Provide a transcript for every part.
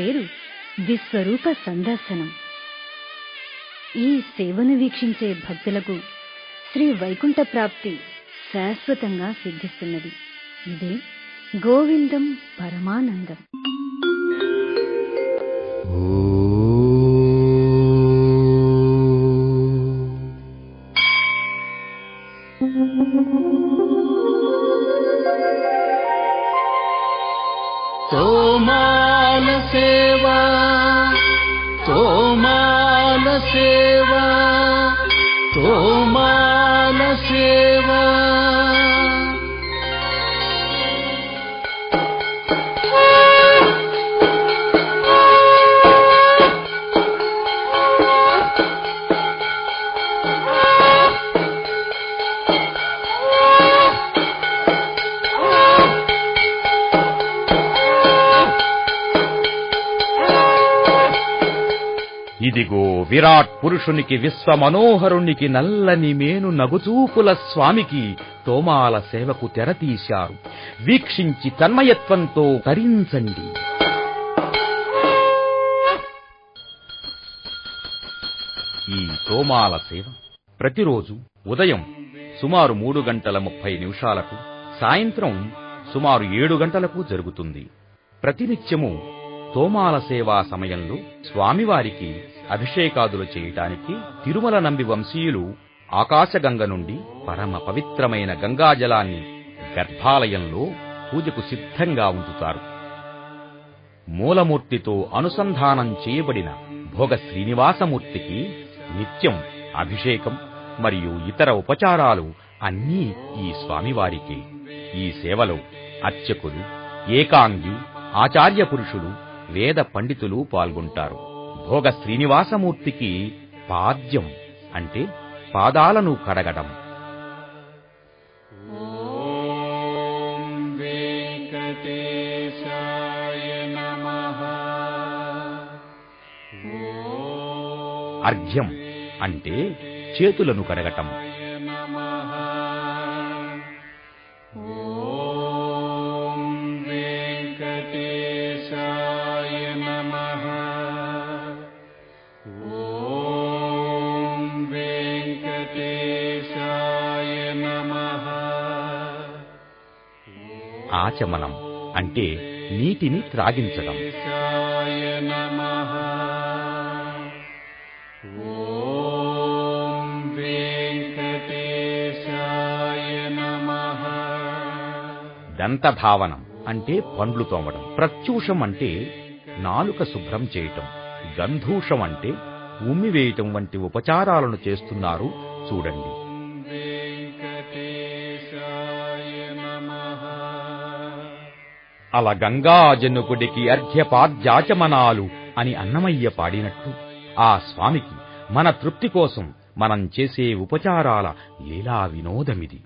పేరు విశ్వరూప సందర్శనం. ఈ సేవను వీక్షించే భక్తులకు శ్రీ వైకుంఠ ప్రాప్తి శాశ్వతంగా సిద్ధిస్తున్నది. ఇదే గోవిందం పరమానందం. se ఇదిగో విరాట్ పురుషునికి విశ్వ మనోహరునికి నల్లని మేను నగుచూపుల స్వామికి తోమాల సేవకు తెరతీశారు. వీక్షించి తన్మయత్వంతో తరించండి. ఈ తోమాల సేవ ప్రతిరోజు ఉదయం సుమారు మూడు గంటల ముప్పై నిమిషాలకు సాయంత్రం సుమారు ఏడు గంటలకు జరుగుతుంది. ప్రతినిత్యము తోమాల సేవా సమయంలో స్వామివారికి అభిషేకాదులు చేయటానికి తిరుమల నంబి వంశీయులు ఆకాశగంగ నుండి పరమ పవిత్రమైన గంగాజలాన్ని గర్భాలయంలో పూజకు సిద్ధంగా ఉంచుతారు. మూలమూర్తితో అనుసంధానం చేయబడిన భోగ శ్రీనివాసమూర్తికి నిత్యం అభిషేకం మరియు ఇతర ఉపచారాలు అన్నీ ఈ స్వామివారికి. ఈ సేవలో అర్చకులు ఏకాంగి ఆచార్య పురుషులు వేద పండితులు పాల్గొంటారు. భోగ శ్రీనివాసమూర్తికి పాద్యం అంటే పాదాలను కడగడం. అర్ఘ్యం అంటే చేతులను కడగటం. नमः। ఆచమనం అంటే నీటిని త్రాగించడం। దంతభావనం అంటే పండ్లు తోమడం ప్రత్యూషం అంటే నాలుక శుభ్రం చేయటం. గంధూషం అంటే ఉమ్మి వేయటం వంటి ఉపచారాలను చేస్తున్నారు. చూడండి. అల గంగాజనుకుడికి అర్ఘ్యపాద్యాచమనాలు అని అన్నమయ్య పాడినట్టు. ఆ స్వామికి మన తృప్తి కోసం మనం చేసే ఉపచారాల లీలా వినోదమిది.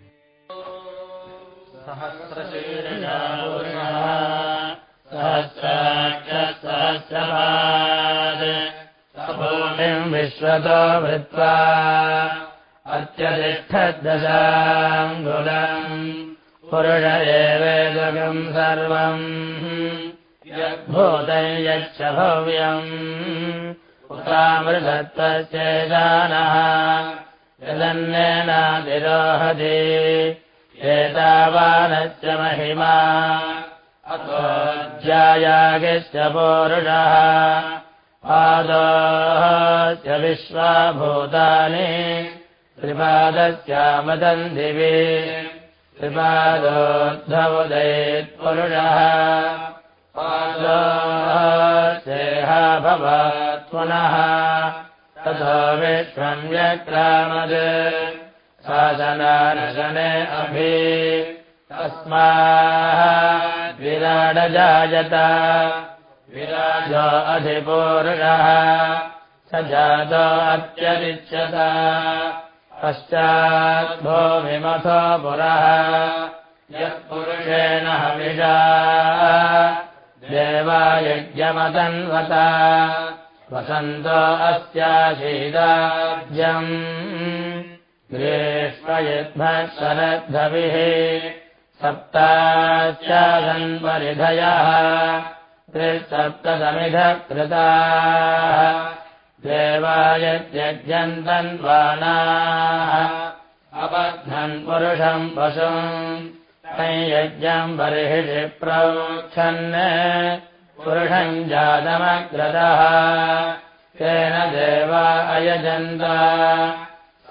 सहस्राक्षसहस्रपाद विश्वतो भृत्वा अत्यतिष्ठद्दशाङ्गुलम् पुरुष एवेदकम् सर्वम्। यद्भूतं यच्च भव्यम्। उतामृतत्वश्चेदानः यदन्नेनातिरोहति। एतावानश्च महिमा अतो ज्यायागित्य वोरुणः पादस्य विश्वाभूतानि भूतानि त्रिपादोद्धवदयेत्पुरुषः मदन्दिवे त्रिपादोद्धवदे त्वरुषः ततो विश्वम् व्यक्रामद् साधनानशने अभि तस्मा विराडजायत। विराजो अधिपूरुषः स जातो अत्यरिच्यत पश्चात् भूमिमथो पुरः। यत्पुरुषेण हविषा। देवायज्ञमतन्वता वसन्तो अस्याशीदाब्जम् ग्रीष्मयुद्मः शरद्धविः सप्ताच्चादन् वरिधयः त्रिः सप्तदमिधकृता देवायद्यजन्तन्वाना अबध्नन् पुरुषम् पशुम् न यज्ञम् वर्हि प्रोच्छन् पुरुषम् जातमग्रतः। तेन देवा अयजन्त।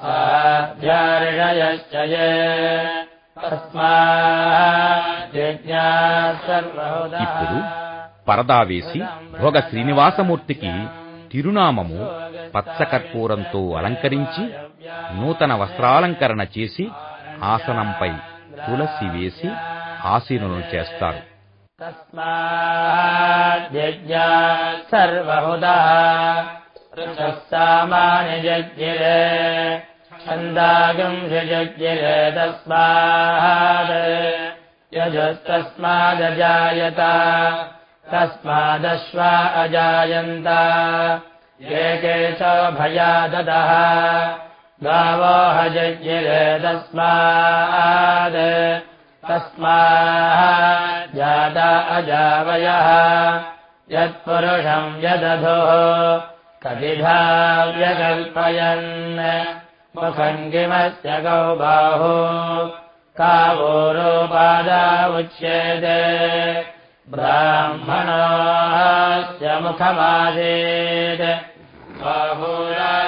आध्यारिषयश्च ये। ఇప్పుడు పరదావేసి భోగ శ్రీనివాసమూర్తికి తిరునామము పచ్చకర్పూరంతో అలంకరించి నూతన వస్త్రాలంకరణ చేసి ఆసనంపై తులసి వేసి ఆసీనులు చేస్తారు. छन्दागम् यज्जरस्माद यजस्तस्मादजायत तस्मादश्वा अजायन्त। ये केशो भया ददः भावो ह जज्ञरदस्माद तस्मा जाता अजावयः यत्पुरुषम् यदधो कविभाव्यकल्पयन्। व्यकल्पयन् मुखम् किमस्य गौ बाहु। कावोरोपादा उच्येते ब्राह्मणोऽस्य मुखमासीत् बाहुराजन्यकृतः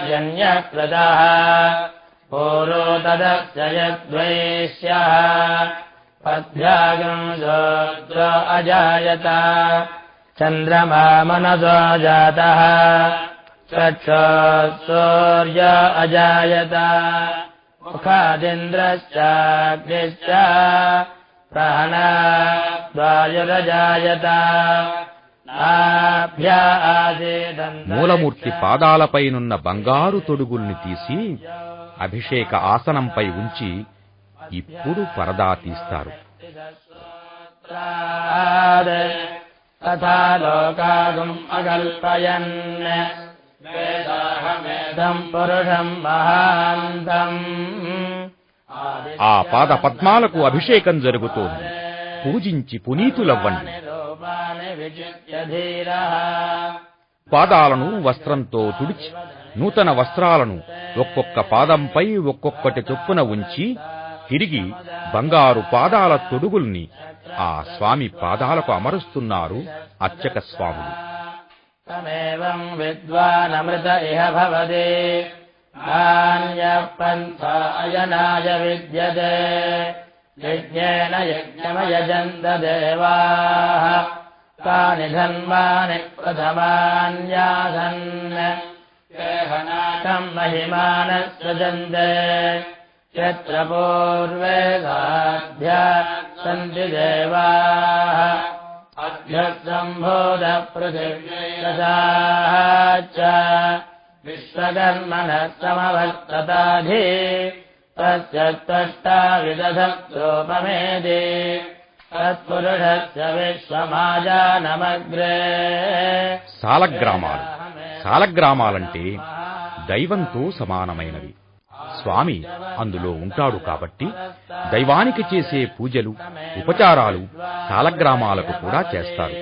पूरो तदस्य यद्वैश्यः पद्भ्यागम् सोऽत्र अजायत। चन्द्रमा मनसो जातः चक्षुः अजायत मुखादिन्द्रश्चाग्निश्च प्राणाद्वायुरजायत नाभ्या आसीदन्तरिक्षः మూలమూర్తి పాదాలపైనున్న బంగారు తొడుగుల్ని తీసి అభిషేక ఆసనంపై ఉంచి ఇప్పుడు పరదా తీస్తారు तथा लोकागुम् अकल्पयन् वेदाहमेदम् पुरुषम् महान्तम् ఆ పాద పద్మాలకు అభిషేకం జరుగుతోంది. పూజించి పునీతులవ్వండి. పాదాలను వస్త్రంతో తుడిచి నూతన వస్త్రాలను ఒక్కొక్క పాదంపై ఒక్కొక్కటి చొప్పున ఉంచి తిరిగి బంగారు పాదాల తొడుగుల్ని ఆ స్వామి పాదాలకు అమరుస్తున్నారు అర్చక స్వాములు. तमेवम् विद्वानमृत इह भवति। नान्यः पन्था अयनाय विद्यते। यज्ञेन यज्ञमयजन्त देवाः तानि धन्वानि प्रथमान्यासन्। केहनाकम् महिमानः सृजन्ते यत्र पूर्वे साध्या सन्ति देवाः अभ्यसम्भूतपृथिव्यैरसाः च विश्वकर्मणः समवर्तताधि तस्य त्वष्टा विदधत्रोपमेदि तत्पुरुषस्य विश्वमाजानमग्रे సాలగ్రామాలు సాలగ్రామాలంటే దైవంతో సమానమైనవి స్వామి అందులో ఉంటాడు కాబట్టి దైవానికి చేసే పూజలు ఉపచారాలు కాలగ్రామాలకు కూడా చేస్తారు.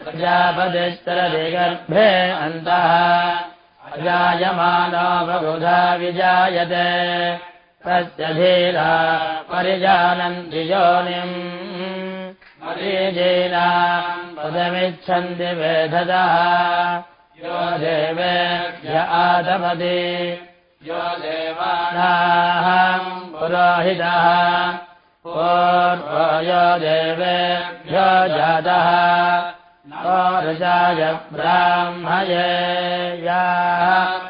ప్రజాపతిష్టరగర్భే పదమిచ్చంది వేధదా यो देवेभ्य आदमदे। यो देवानाहम् पुरोहिदः ओर्वयो देवेभ्यो जातः। जादः गोर्जाय ब्राह्मये याः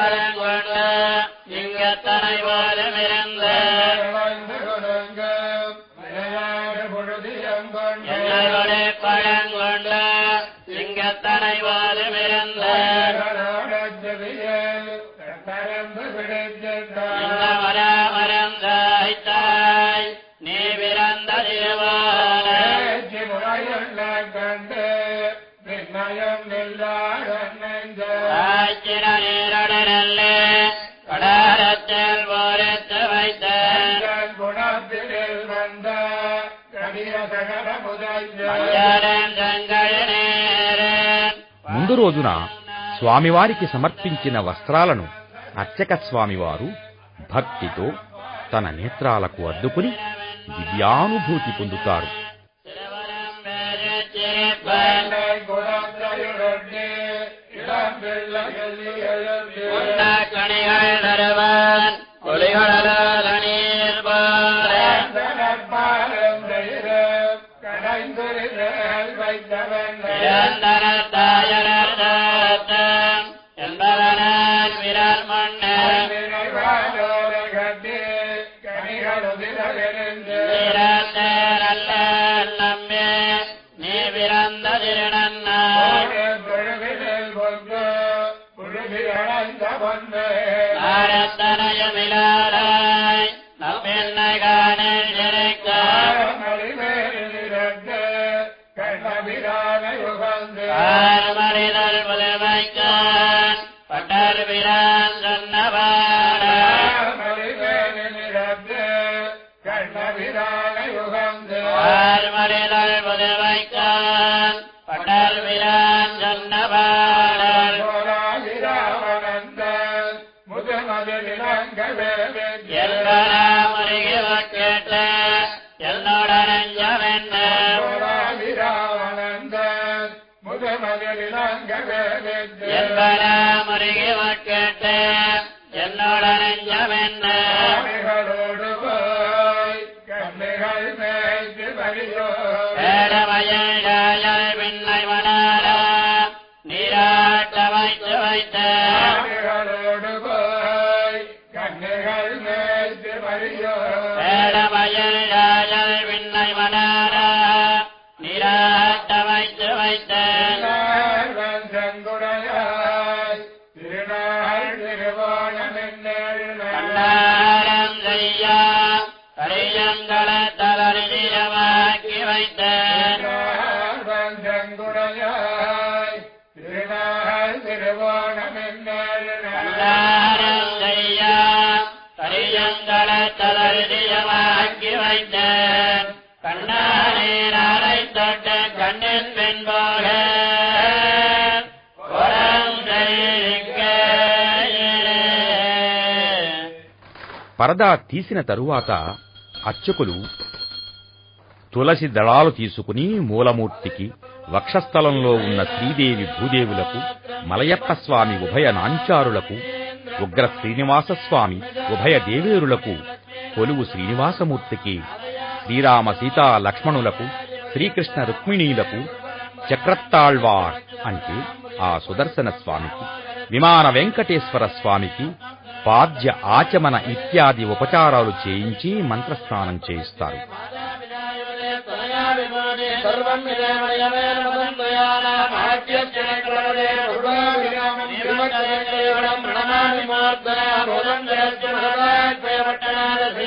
Amen. రోజున స్వామివారికి సమర్పించిన వస్త్రాలను అర్చక స్వామివారు భక్తితో తన నేత్రాలకు అద్దుకుని దివ్యానుభూతి పొందుతారు. भारतनय मिल கண்ணாரம் పరదా తీసిన తరువాత అర్చకులు తులసి దళాలు తీసుకుని మూలమూర్తికి వక్షస్థలంలో ఉన్న శ్రీదేవి భూదేవులకు మలయప్పస్వామి ఉభయ నాంచారులకు ఉగ్ర శ్రీనివాస స్వామి ఉభయ దేవేరులకు కొలువు శ్రీనివాసమూర్తికి శ్రీరామ సీతా లక్ష్మణులకు శ్రీకృష్ణ రుక్మిణీలకు చక్రత్తాళ్వార్ అంటే ఆ సుదర్శన స్వామికి. విమాన వెంకటేశ్వర స్వామికి పాద్య ఆచమన ఇత్యాది ఉపచారాలు చేయించి మంత్రస్నానం చేయిస్తారు.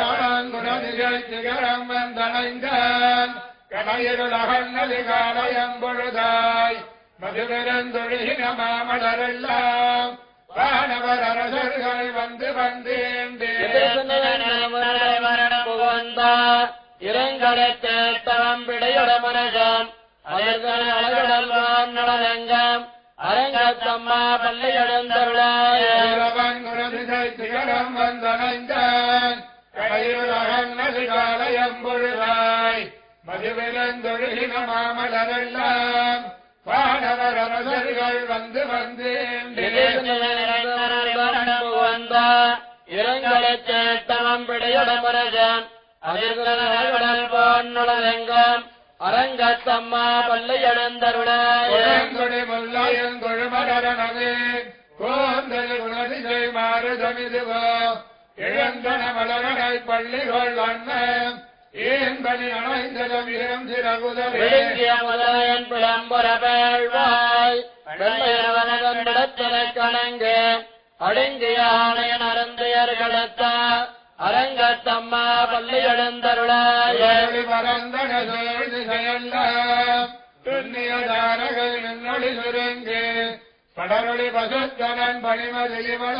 மாமரையார் திகழம் வந்தணைந்தான் கடையிருளகன்னதி காலையம்பொழுதாய் மதுவிருந்தொழுகின மாமலரெல்லாம் வானவர் அரசர்கள் வந்து வந்தேண்டே இறங்கடத்தேத்தவம் பிடையுட மனகம் அழகடல்வான் நலனங்கம் அரங்கத்தம்மா பள்ளியடந்தருளாய. இளவன் குணதிசை திகழம் வந்தணைந்தான் கடையிருளகன்னதி காலையம்பொழுதாய் மதுவிருந்தொழுகின மாமலரெல்லாம் வானவர் அரசர்கள் வந்து வந்தேண்டே இரங்கலைச் சேட்டமம் பிடையுடமுரஜன் அதிர்கடல் போன்னுளரெங்கம் அரங்கத்தம்மா பள்ளி முல்லையன் கொழுமடனது கோந்தல் உணர்திசை மாறு தமிதுவோ. இழந்தன மலரடை பள்ளிகள் அண்ணன் ஏன்பனி அணைந்ததும் இரம் சிறகுதலே விழுங்கிய முதலையன் பிளம்புற பேழ்வாய் வெள்ளையவனதன் விடத்தினைக் கணங்கு அடங்கிய ஆணையன் அருந்தையர்களத்த அரங்கத்தம்மா பள்ளி எழுந்தருளாய ஏழு பரந்தன சோழ் திசையெல்லாம் துண்ணிய தாரகை நின்னொளி சுருங்கு படரொளி பசுத்தனன் பணிமதிவன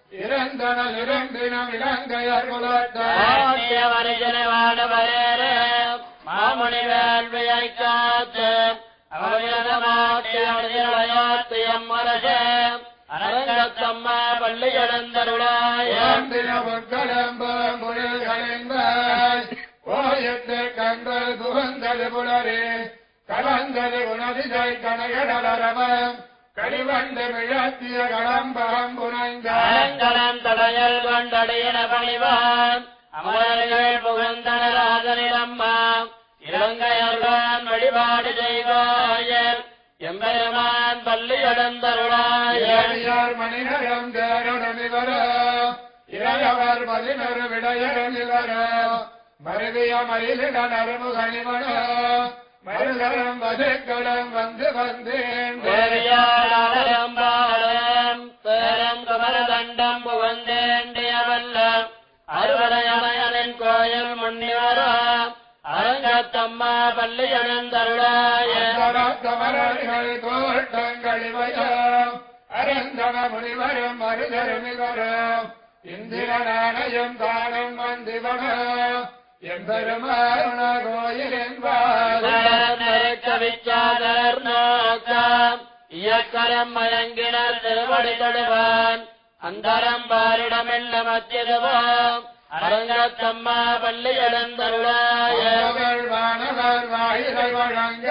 இறந்தன இறந்தினம் இலங்கையர் குலத்தார் மாமணி வேள்வியை காத்து அவயமாட்டியம் மரசே அரங்கத்தம்மா பள்ளி எழுந்தருளாய. ஏந்தின பொற்களம்பம் புலில் கலைந்தாய் கோயத்து கண்கள் புகந்தது புலரே கலந்தது உணதிசை கனகடலரவம் கழிவண்டு மிழத்திய களம்பகம் புனைந்தாய் அலங்கலம் தடையல் கொண்டடையின பணிவான் அமரர்கள் புகந்தனராஜனிடம்மா இலங்கையர்வான் வழிபாடு செய்வாயர். எம்பெருமான் பள்ளி எழுந்தருளாய ஏழியார் மணிநகம் தேருடனிவர இளையவர் பதினொரு விடையரும் இவர மருவிய மயிலிட நறுமுகனிவன மருதரம் வசுக்களும் வந்து வந்தேன். தேவியாளம் பாடம். பேரம் குமரதண்டம் புகந்தேண்டிய வல்லம் அறுவரையமையனின் கோயில் முன்னிவரம் அரங்கத்தம்மா பள்ளி எழுந்தருளாய தமரர்கள் கோட்டங்கள் இவையும். அரந்தன முனிவரும் மருதருமிவரும் இந்திரனானையும் தானும் வந்திவனும் எம்பெருமாருண கோயிலின்பார் கவிச்சாதர் நோக்கம் இயக்கரம் மயங்கினர் திருவடி தொடுவான். அந்தரம் பாரிடமெல்ல மத்தியதுவோம். அரங்கத்தம்மா பள்ளி எழுந்தருளாய. மாணவர் வாயிலை வழங்க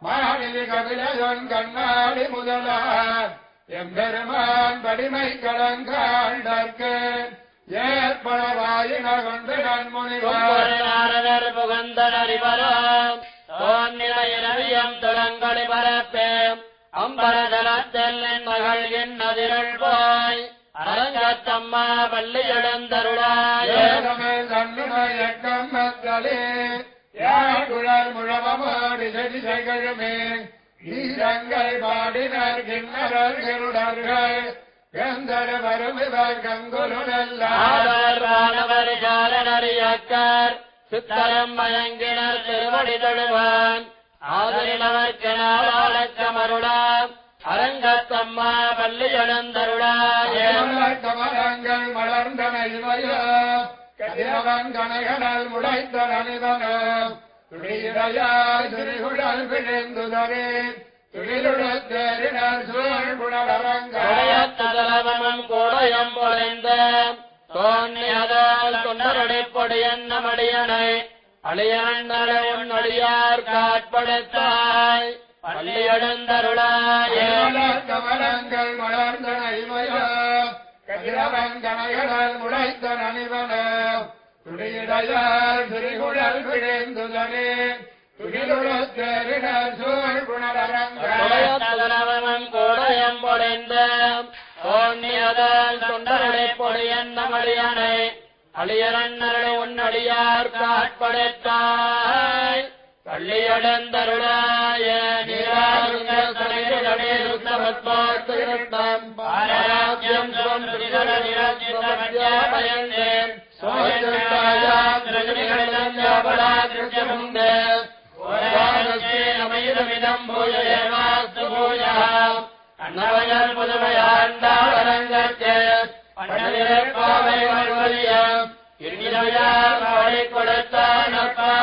மாநில கபிலையொன் கண்ணாடி முதலார். எம்பெருமான் படிமை கடங்காண்டற்கு ஏற்பட வாயின கொண்டு நன்முனிவார் நாரதர் புகந்தனர் இவரும் தோன்னிலையிரவியம் துளங்களி பரப்பேம். அம்பரதலத்தில் மகள் என் அதிரள் போய். அரங்கத்தம்மா பள்ளி எழுந்தருளாய. யாழ்குழல் முழவமாடி செடி ஈரங்கள் பாடினர் கிண்ணறர் கருடர்கள் கந்தர வருமிவர் கங்குலுடெல்லாம் ஆதர் வானவர் சாரணறியக்கர் சித்தரம் மயங்கினர் திருவடி தொழுவான். ஆதரினவர்க்கெனாளக்கமருளாம் அரங்கத்தம்மா பள்ளி எழுந்தருளாய கமலங்கள் மலர்ந்தன இவையோ கதிரவன் கனைகடல் முளைத்த நனிதனோ துளியிடையாய் துணிகுழல் விழுந்துதரே துளிருடத்தேரினர் சூழ் குணலரங்கள் உடையத்ததலவனும் கூடயம் பொழைந்த தோன்னியதால் தொண்டரடை மடியனை அழியண்டலை உன் அடியார் காட்படுத்தாய் பள்ளி கமலங்கள் மலர்ந்தன கதிரவன் முளைத்த நனிவன துணியிடையால் திரிகுழல் விழுந்துதனே துளிருடத்தேரினர் சூழ் குணலரங்கள் உடையத்ததலவனும் கூடயம் பொழைந்த தோன்னியதால் தொண்டரடை பொடியன்ன மடியனை நமயிதமிதம் பூயேவாஸ்து பூயாம் அன்னவயல் புதுமையாண்டாளரங்கத்தே பண்டவிரப்பாவை வல்வரியம் கொடுத்தான்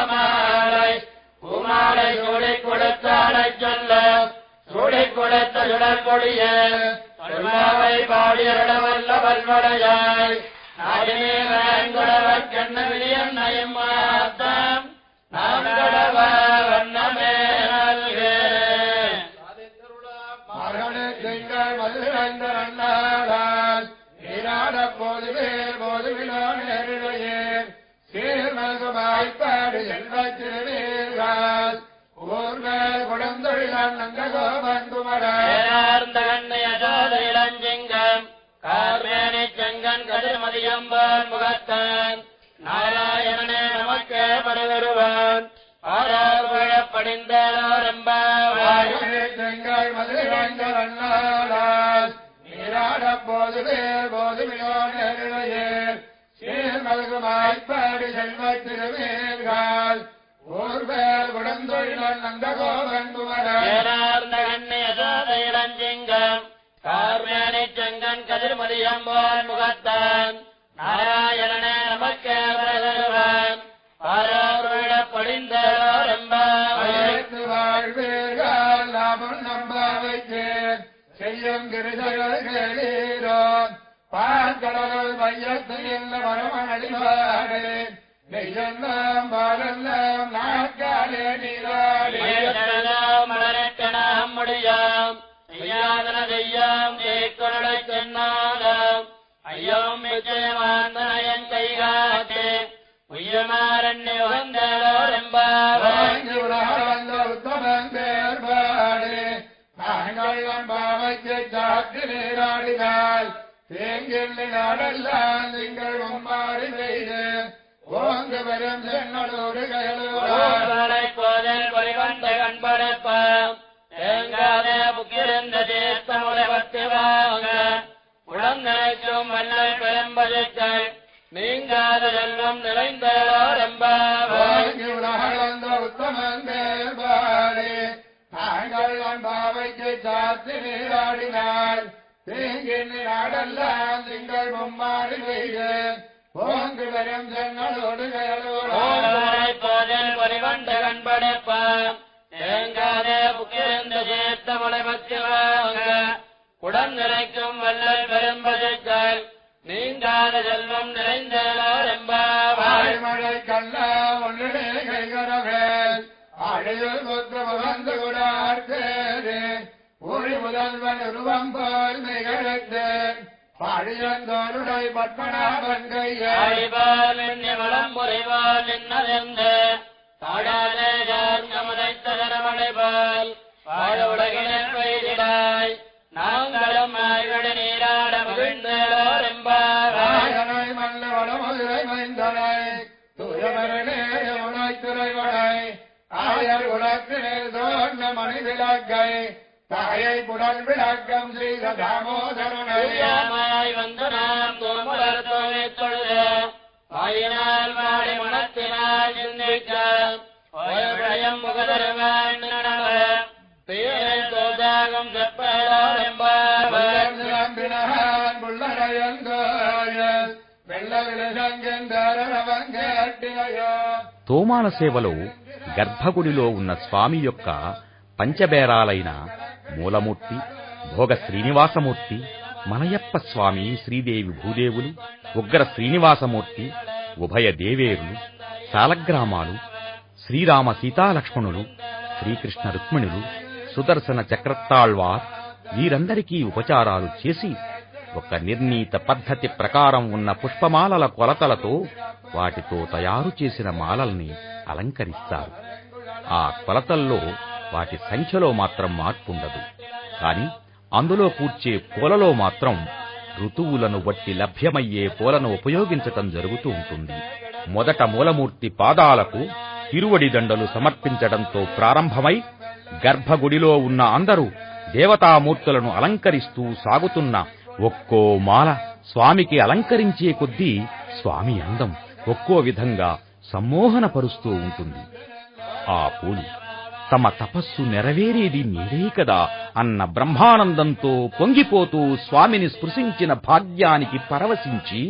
மாலை பூமாலை சூடி கொடுத்தானை சொல்ல கொடுத்த பாடியருடவல்ல நாடினே வேங்குடவர் கண்ண நயம் நாம் கடவ வண்ணமே சீர்மல்குமாய்ப்பாடு செல்வத் திருவீர்கள் ஊர்மேல் குடந்தொழிலான் நந்த கோபன் குமரன் ஏனார்ந்த கண்ணை அஜோத இளஞ்செங்கம். கார்மேனி செங்கன் கதிர்மதியம்பான் முகத்தான். நாராயணனே நமக்கே பரவருவான் ஆறார் விழப்படிந்தாரம்பாவாய் மகனே திங்கள் மதுரைந்த நன்னாளால் நீராட போது போது விழா நேரிடையே சீர்மல்குமாய்ப்பாடு செல்வத் திருவீர்கள் ஊர்மேல் உடந்தொழிலன் நந்த கோபன் குமரன். ஏனார்ந்த கண்ணை செங்கன் கதிர்மதியம்பான் முகத்தான். பாங்கடல் மையத்தில் மரமணிவாடு நெய்யெல்லாம் பாலெல்லாம் நாட்காலே நீராடி. மயத்தெல்லாம் மலரட்டணம் முடியாம். செய்யாதன செய்யாம் தேக்கொருளை சென்னாதாம். ஐயம் விஜயமாந்தனயன் உகந்தோரெம்பாவாய் வாங்கி உலகளந்த உத்தமன் பேர்பாடு. நாங்கள் நம்பாவைக்கு சாத்து நீராடினால் நீங்கள் மும்மாறி செய்து. ஓங்கு வரும் சென்னலோடு கயலூரா ஓர்வரை கோதல் பரிவந்த கண்படைப்பாம் தேங்காத புக்கிருந்த தீர்த்தமுறை பத்து வாங்க. உடங்கரைக்கும் வல்லல் பெரும்பதிக்கள் நீங்காத செல்வம் உத்தமன் பேர்பாடு நாங்கள் நம்பாவைக்கு சாத்து நீராடினால் தேங்கில் நாடெல்லாம் நீங்கள் மும்மாறி செய்து ஓங்கு வரும் சென்னலோடு பரிவந்த கண்படைப்பாம் தேங்காத புக்கிருந்த தீர்த்தமுறை பத்து வாங்க உடங்கரைக்கும் வல்லல் பெரும்பதிக்கள் நீங்காத செல்வம் நிறைந்தோரெம்பாவாய் ஆழ்மழை கண்ணா ஒன்றிலே கைகரவேல். அழியில் கொத்து முகந்து குடார்த்தேது ஒளி முதல்வன் உருவம் போல் நிகழ்த்து பாடியந்தோருடை பத்மநாபன் கையை ஆழிபால் எண்ணி வளம் முறைவால் என்னதென்று தாடாதே ஜார்கமுதைத்த கரமடைபால் வாழ உலகினர் பெய்திடாய் நாங்களும் ஆய்வடு நீராட மகிழ்ந்தோரெம்பாவாய் ராயனை மல்ல வடமதுரை மைந்தனை. துயமரணே யமுனை துறைவனை ஆயர் குலத்திலே தோன்ற மணி விளக்கை தாயை புடன் விளக்கம் செய்த தாமோதரனை தெரியாமாய் வந்து நாம் தோமலர் தோலை தொழுத வாயினால் வாடி மனத்தினால் சிந்திக்க ஓயபயம் முகதருவான் நடவ தீரை தோதாகம் செப்பலோரெம்பாவாய் நம்பினான் புள்ளரையங்கோயல் வெள்ள விலசங்கெந்தரவன் கேட்டினையோ తోమాల సేవలో గర్భగుడిలో ఉన్న స్వామి యొక్క పంచబేరాలైన మూలమూర్తి భోగ శ్రీనివాసమూర్తి మనయప్ప స్వామి శ్రీదేవి భూదేవులు ఉగ్ర శ్రీనివాసమూర్తి ఉభయ దేవేరులు శాలగ్రామాలు శ్రీరామ సీతాలక్ష్మణులు శ్రీకృష్ణ రుక్మిణులు సుదర్శన చక్రతాళ్వార్ వీరందరికీ ఉపచారాలు చేసి ఒక నిర్ణీత పద్ధతి ప్రకారం ఉన్న పుష్పమాలల కొలతలతో వాటితో తయారు చేసిన మాలల్ని అలంకరిస్తారు. ఆ కొలతల్లో వాటి సంఖ్యలో మాత్రం మార్పుండదు. కాని అందులో కూర్చే పూలలో మాత్రం ఋతువులను బట్టి లభ్యమయ్యే పూలను ఉపయోగించటం జరుగుతూ ఉంటుంది. మొదట మూలమూర్తి పాదాలకు తిరువడి దండలు సమర్పించడంతో ప్రారంభమై గర్భగుడిలో ఉన్న అందరూ దేవతామూర్తులను అలంకరిస్తూ సాగుతున్న ఒక్కో మాల స్వామికి అలంకరించే కొద్దీ స్వామి అందం ఒక్కో విధంగా సమ్మోహనపరుస్తూ ఉంటుంది. ఆ పూలు తమ తపస్సు నెరవేరేది మీరే కదా అన్న బ్రహ్మానందంతో పొంగిపోతూ స్వామిని స్పృశించిన భాగ్యానికి పరవశించి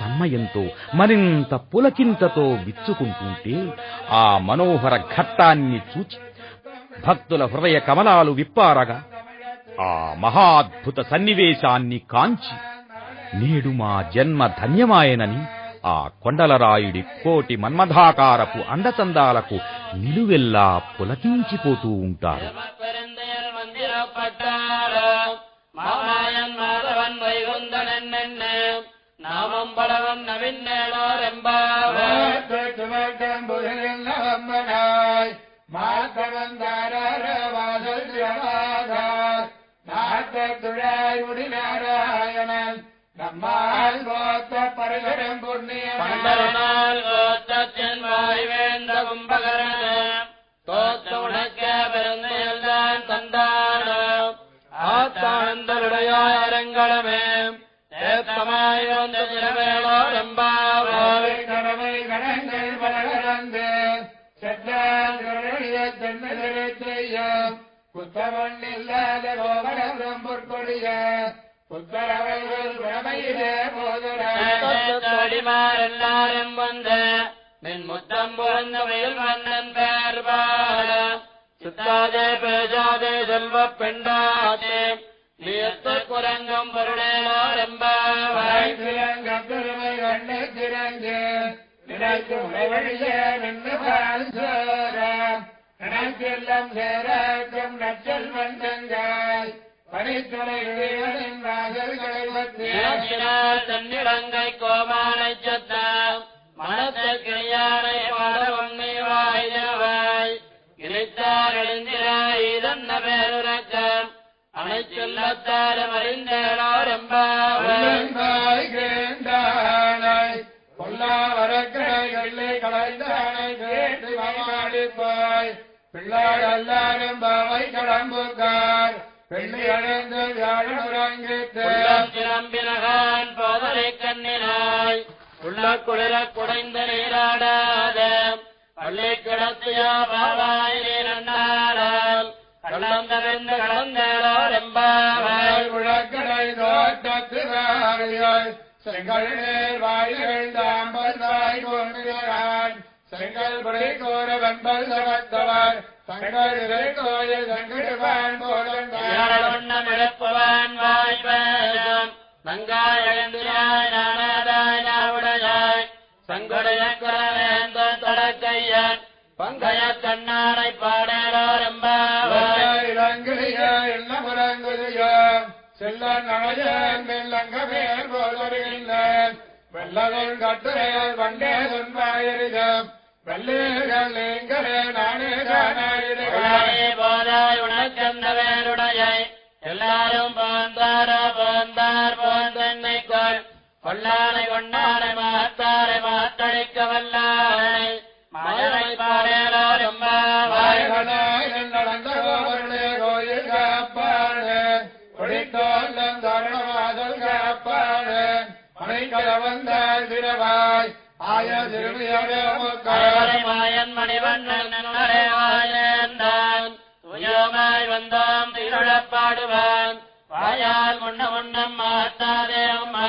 తన్మయంతో మరింత పులకింతతో విచ్చుకుంటుంటే ఆ మనోహర ఘట్టాన్ని చూచి భక్తుల హృదయ కమలాలు విప్పారగా ఆ మహాద్భుత సన్నివేశాన్ని కాంచి నేడు మా జన్మ ధన్యమాయనని ఆ కొండలరాయుడి కోటి మన్మధాకారపు అండచందాలకు నిలువెల్లా పులకించిపోతూ ఉంటారు. நம்மால் கோத்த பரிகரம் புண்ணியம். பண்டரனால் கோத்தத்தின் வாய் வேந்த கும்பகரண தோத்த உனக்க பெருந்தையல்தான் தந்தான. ஆத்தாழ்ந்தருடையாய் அரங்களமே ஏத்தமாய் வந்த திரவேளோர் எம்பாவாய் கடமை கடங்கள் பலகலந்து சென்றாய தென்னதிரை செய்ய. குத்தவன் இல்லாத கோவலம் பொற்கொடிய. புத்தரவைகள் பிரமையிலே போதுர தடிமாரெல்லாரும் வந்து நின் முத்தம் புகழ்ந்த மயில் மன்னன் பேர் பாட சுத்தாதே பேசாதே செல்வ பெண்டாதே நீத்த குரங்கம் பொருளேலோர் எம்பாவாய் பெருமை கண்ணு திறந்து நினைத்து உணவழியே நின்று பால் சோர நினைத்தெல்லாம் சேராக்கும் நச்சல் வந்தங்காய் தன்னிடங்கை கோமானை சத்தம் மனத்தை கிளியானை பாட உண்மை வாய்தவாய் இணைத்தார் எழுந்திராய் இதன்ன பேருரக்கம் அனைத்துள்ளத்தாரும் அறிந்தேனோர் எம்பாவாய் உள்ளங்காய் கேண்டானை பொல்லாவரக்கடைகளை கலைந்தானை கேட்டு மாடிப்பாய் பிள்ளாய் எல்லாரும் பாவை கடம்புக்கார். பெண்ணி அடைந்து வியாழன் உறங்கிட்டு. உள்ளம் திறம்பினகான் போதலை கண்ணினாய். உள்ள குளிர குடைந்த நீராடாத. பள்ளி கிடத்தியா பாவாய் எம்பாவாய். தாம்பல் வாய் கொண்டான் செங்கல் புடை கோர கோயில் சங்கடுவான் போலந்தான் வண்ணம் எடுப்பவன் தடக்கையன். பங்கைய கண்ணானை பாடேளோர் செல்ல நகையன் வெள்ளங்க பேர் போதருகின்றேன் வெள்ளகள் வண்டே சொன்பாயிருதம் போதாய் உனக்கெந்த வேருடையை எல்லாரும் போந்தாரோ போந்தார் போந்தென்னைக்கோள் கொல்லானை கொண்டானை மாத்தாரை மாத்தடிக்க மயனை பாடேலோர் எம்பாவாய் நடந்த கோவருடைய கோயில் காப்பாடு. குடித்தோல்லம் தருணவாதல் காப்பாடு. மனைக்கல வந்தால் திரவாய். ஆய திருமியரே மணிவண்ணன் நன்னரே வாயேந்தான் வந்தோம் திருழப்பாடுவான். வாயால் முன்ன முன்னம் மாத்தாதே அம்மா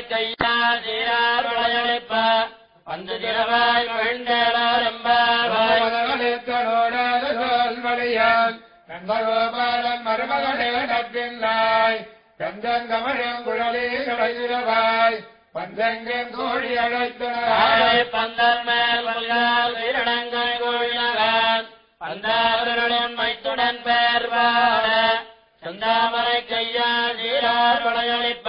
செந்தாமரை கையால் சீரார் வளையளிப்ப வந்து திரவாய் மகிழ்ந்தேளாரம்பாவாய் மதகளித்தனோடாத சொல்வழியால் நந்தகோபாலன் மருமகனே நப்பின்னாய் கந்தங்கமழம் குழலி கோழி பந்தல் மேல் வீரணங்கள் பந்தாவருடன் மைத்துடன் செந்தாமரை கையால் சீரார் வளையளிப்ப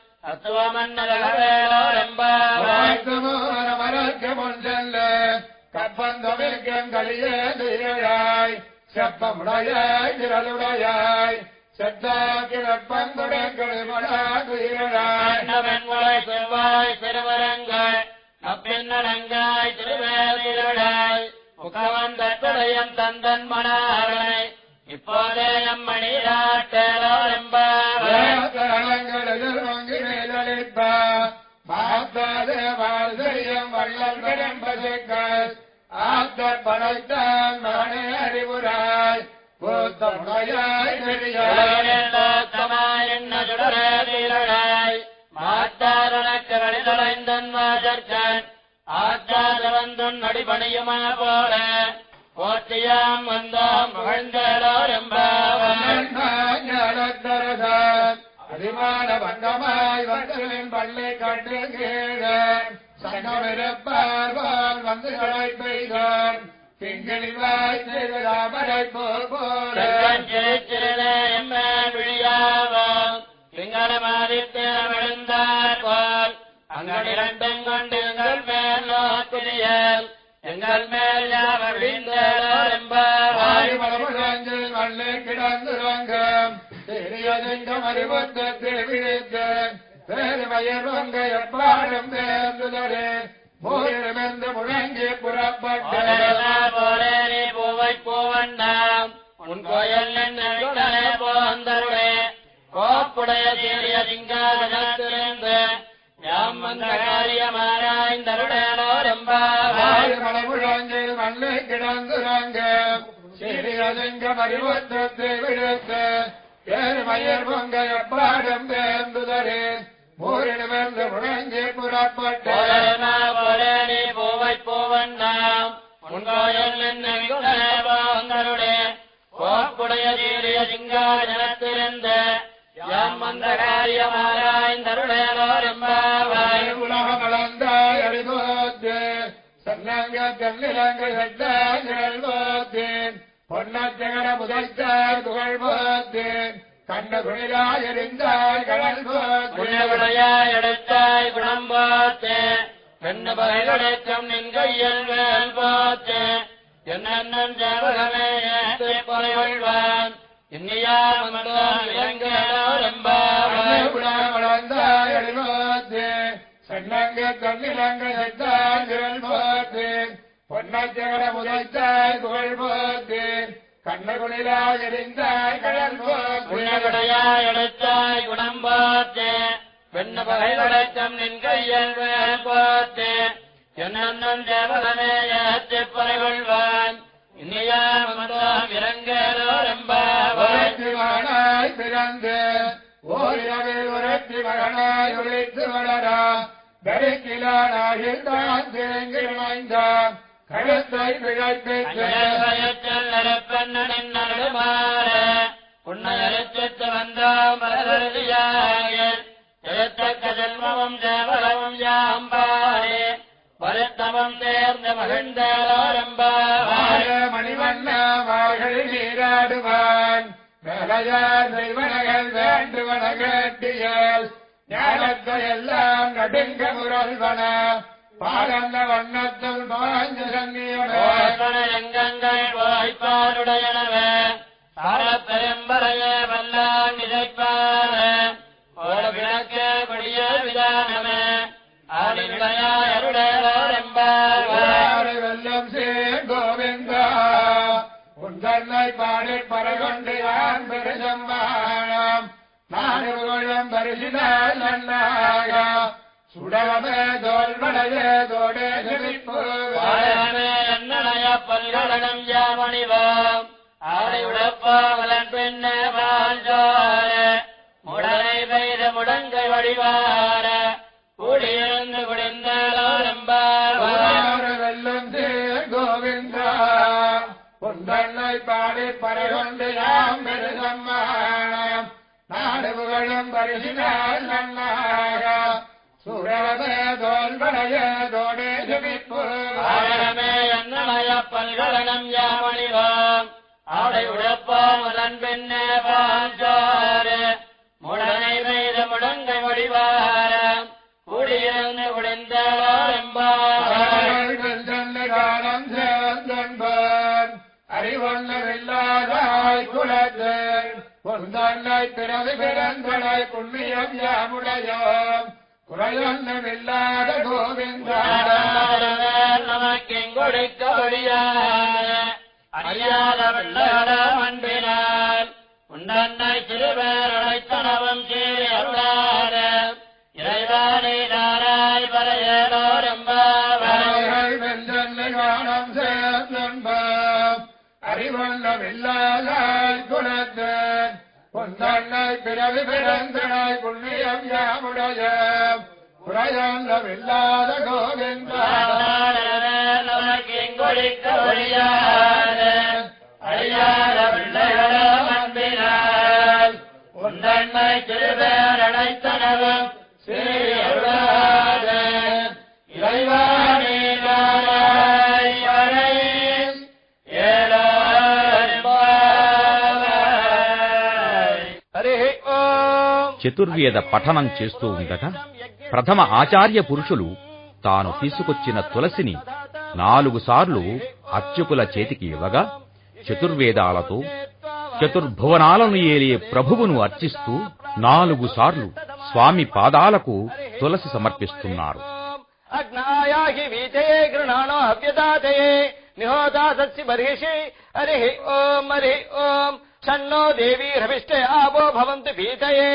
தத்துவமன்னரவேலோரெம்பாவாய் மரக்கு முன் செல்ல கப்பந்தமிழ்க்கும் களியே தீழாய் செப்பமுடையாய் திரளுடையாய் வெண்முளை செவ்வாய் திருவரங்கள் அப்பின்னடங்காய் திருவேதிரடாய் முகவந்தடையம் தந்தன் மணாளனை இப்போதே எம்மணி நாட்டேலோரெம்பாவாய் அறிவுராய். கூத்தமுடையாய் என்ன சுடரேதிரடாய் மாத்தாரனக்கு வழிதலைந்தன் வாஜர்கன் ஆச்சாரவந்துன் அடிபணியுமா போல போற்றியாம் வந்தோம் புகழ்ந்தேலோரெம்பாவாய் அதிமான பங்கமாய் வந்தலின் பள்ளி கட்டு கீழ சங்கமிருப்பார்வால் வந்து களை பெய்தான். திங்களிவாய் செய்த ராமரை போல் போல. எங்கள் மேல் யாவர் விழுந்தேலோரெம்பாவாய். வாயு மலமுழங்கில் வள்ளி கிடந்துறங்கம் சிறியதெங்கும் அறிவுத்தத்தில் விழித்து வேறு வயர் வங்க எப்பாடும் வேந்துதலே போயிரமென்று முழங்கி புறப்பட்டேன் போரேரி பூவை பூவண்ணாம் உன் கோயில் போந்தருளே. கோப்புடைய சீரிய சிங்காதனத்திலிருந்து யாம் வந்த வாயு மலமுழங்கில் வள்ளி கிடந்துறங்கம் புண்ணியவிடையாய் எடுத்தாய் குணம் போத்தே பெண்ணு பகைகளுக்கும் நின் கையில் வேல் போத்தே என்னென்னும் ஜாவகமே ஏற்று பொறைகொள்வான். இன்னியா வளர்ந்தாய் சன்னங்க தென்னிலங்க செட்டாங்கள் போத்தேன் பொன்னச்சகர முதல்த்தாய் புகழ் போத்தேன் கண்ட குளிராய் எரிந்தாய் கடல் எடுத்தாய் குணம் போத்தே பெண்ணு பகைகளுக்கும் நின் கையில் போத்தே என்னென்னும் ஜாவகமே ஏற்று பொறைகொள்வான் இன்னியா வந்தோம் இலங்கையோ ரெம்பாவாய் உரைத்து மகனாய் பிறந்து ஓரிரவில் உரைத்து மகனாய் உழைத்து வளரா தரிக்கிலானாகில் தான் தேங்கி இணைந்தான் கழுத்தை நரப்பண்ணனின் நடுமாற உன்னை அழைத்து வந்தோம் மலருதியாக எழுத்தக்க செல்வமும் தேவலமும் யாம்பாரே வருத்தமும் தேர்ந்த மகிழ்ந்தோரம்பாவாய் மணிவண்ண மார்களில் நீராடுவான் மேலையார் செய்வனகள் வேண்டுவன கேட்டியல் ஞானத்தை எல்லாம் நடுங்க முரல்வன பாலந்த வண்ணத்தில் பாஞ்ச சங்கியமே எங்கங்கள் வாய்ப்பாருடையனவே. சார வெல்லும் கோவிந்தா. உந்தன்னை பாடில் பரகொண்டு யான் பெருசம்மானம் நானும் பரிசினால் நன்னாக சுடலமே தோல்வடையே தோடே சிரிப்பு என்னடைய பல்கழகம் யாமணிவாம். ஆடை உடப்பாவலன் பெண்ண வாழ்ந்தார முடலை பெய்த முடங்கை வடிவார. கூடிய வெல்லும் கோவிந்தா? உந்தன்னை பாடி பரகொண்டு யாம் பெருசம்மானம் நாடுகளும் பரிசினால் நன்னாக சுடகமே தோல்வடையே தோடே செழிப்பு வாழகமே என்னடைய பல்கலனம் யாமணிவாம் ஆடை உடப்பாவலன் பெண்ணே வாழ்ந்தோர முடனை பெய்த முடங்கை வடிவார அறிவொன்னமில்லாதாய் குலத்தன் பொந்தன்னை பிறவி பிறந்தனை புண்ணியம் யாமுடையோம். குறையொன்னமில்லாத கோவிந்தா நமக்கெங்கொடுக்க ஒழியாத அறியாத வெள்ளடம் அன்பினால். உண்டன்னை திருவேரழைத்த பிறவி பிறந்தனாய் புண்ணியம் யாமுடைய. குறையொன்னமில்லாத கோவிந்தா. நமக்கெங்கொடுக்க ஒழியாத அறியாத வெள்ளடம் அன்பினால் உண்டன்னை சிறுபேரழைத்தனவும் చతుర్వేద పఠనం చేస్తూ ఉండగా ప్రథమ ఆచార్య పురుషులు తాను తీసుకొచ్చిన తులసిని నాలుగు సార్లు అర్చకుల చేతికి ఇవ్వగా చతుర్వేదాలతో చతుర్భువనాలను ఏలే ప్రభువును అర్చిస్తూ నాలుగు సార్లు స్వామి పాదాలకు తులసి సమర్పిస్తున్నారు. ఓం ఓం. షన్నో దేవీ రవిష్ట ఆవో భవంతు భీతయే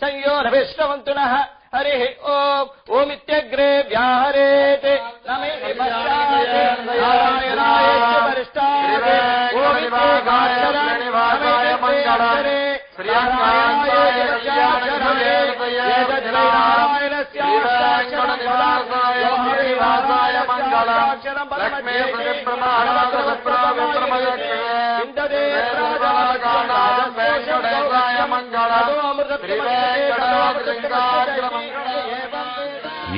संयो संयोरविष्टवन्तुनः हरिः ओम् ओमित्यग्रे व्याहरेत्।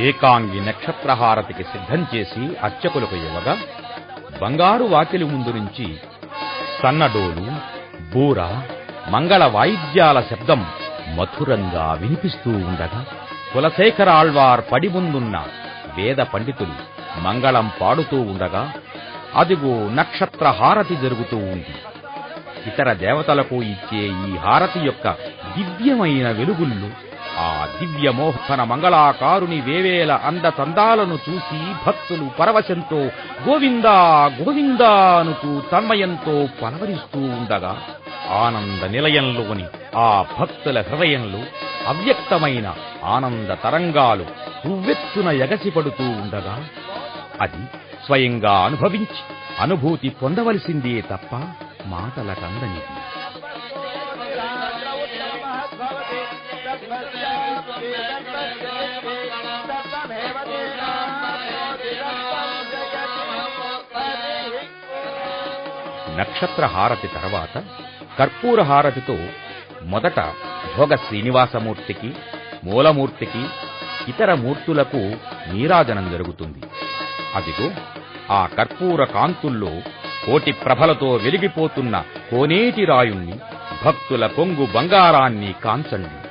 ఏకాంగి నక్షత్రహారతికి సిద్ధం చేసి అర్చకులకు ఇవ్వగా బంగారు వాకిలి ముందు నుంచి సన్నడోలు బూర మంగళ వాయిద్యాల శబ్దం మధురంగా వినిపిస్తూ ఉండగా కులశేఖర ఆళ్వార్ పడి ముందున్న వేద పండితులు మంగళం పాడుతూ ఉండగా అదిగో నక్షత్ర హారతి జరుగుతూ ఉంది. ఇతర దేవతలకు ఇచ్చే ఈ హారతి యొక్క దివ్యమైన వెలుగుల్లో ఆ దివ్య మోహన మంగళాకారుని వేవేల అందచందాలను చూసి భక్తులు పరవశంతో గోవిందా గోవిందా అనుతూ తన్మయంతో పలవరిస్తూ ఉండగా ఆనంద నిలయంలోని ఆ భక్తుల హృదయంలో అవ్యక్తమైన ఆనంద తరంగాలు ఉవ్వెత్తున ఎగసిపడుతూ ఉండగా అది స్వయంగా అనుభవించి అనుభూతి పొందవలసిందే తప్ప మాటలకందనిది నక్షత్ర హారతి తర్వాత కర్పూర హారతితో మొదట భోగ శ్రీనివాసమూర్తికి మూలమూర్తికి ఇతర మూర్తులకు నీరాజనం జరుగుతుంది. అదిగో ఆ కర్పూర కాంతుల్లో కోటి ప్రభలతో వెలిగిపోతున్న కోనేటి రాయుణ్ణి భక్తుల కొంగు బంగారాన్ని కాంచండి.